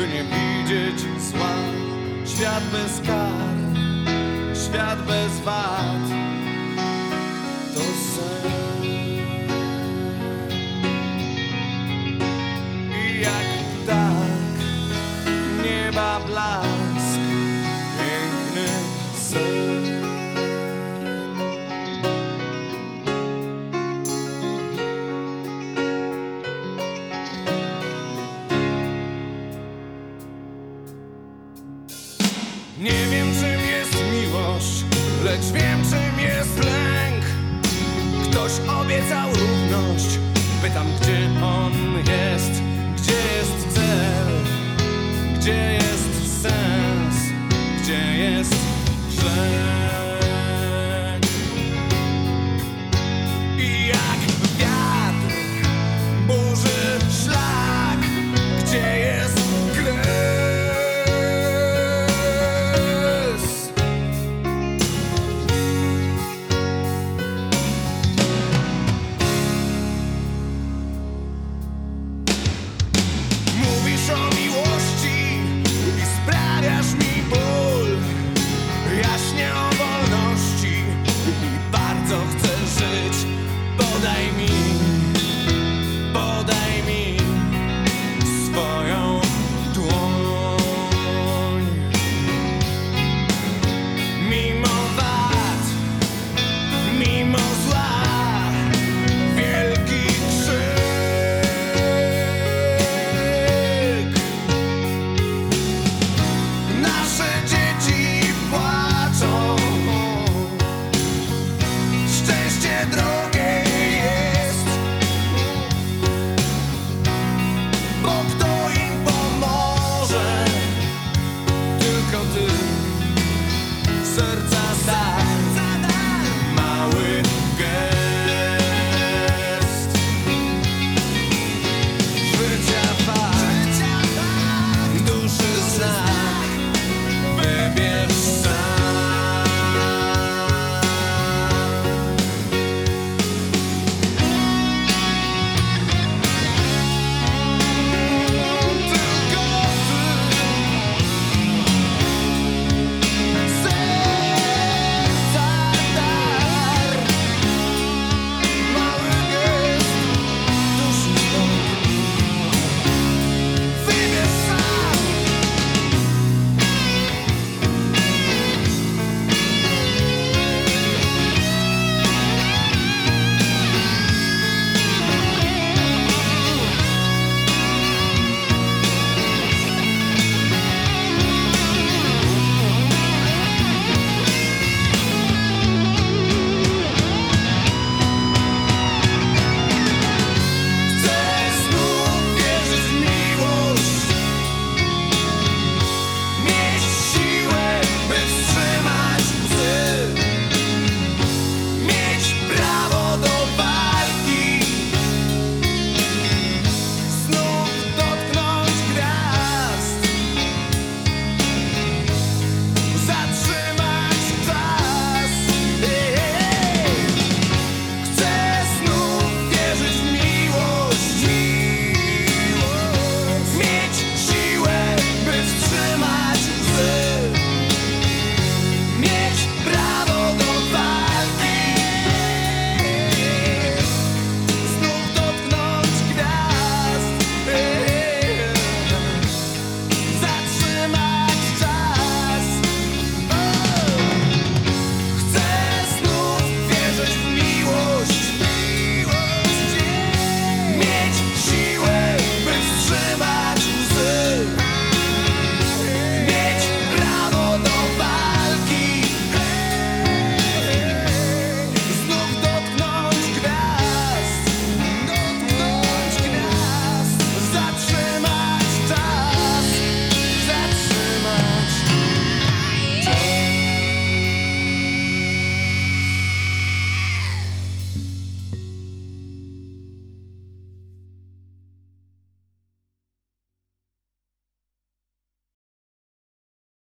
by nie widzieć zła. Świat bez kar, świat bez wad, to sen. I jak ptak, nieba blask, Nie wiem czym jest miłość, lecz wiem czym jest lęk. Ktoś obiecał równość, pytam gdzie on jest? Gdzie jest cel, gdzie jest sens, gdzie jest lęk? I ja